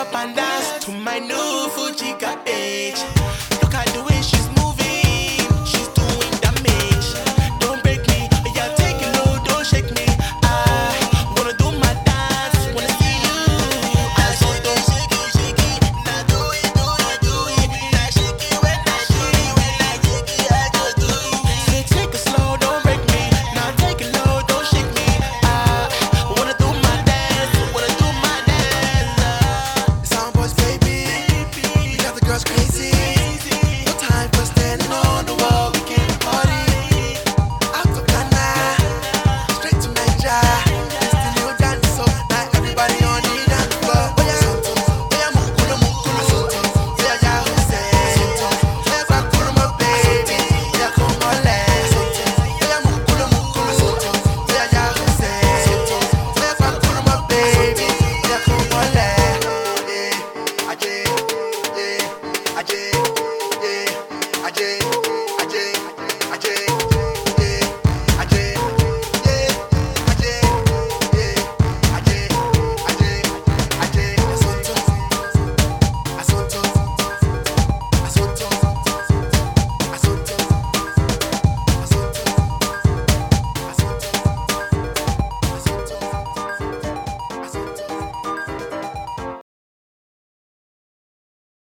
up and dance to my new Fujica age.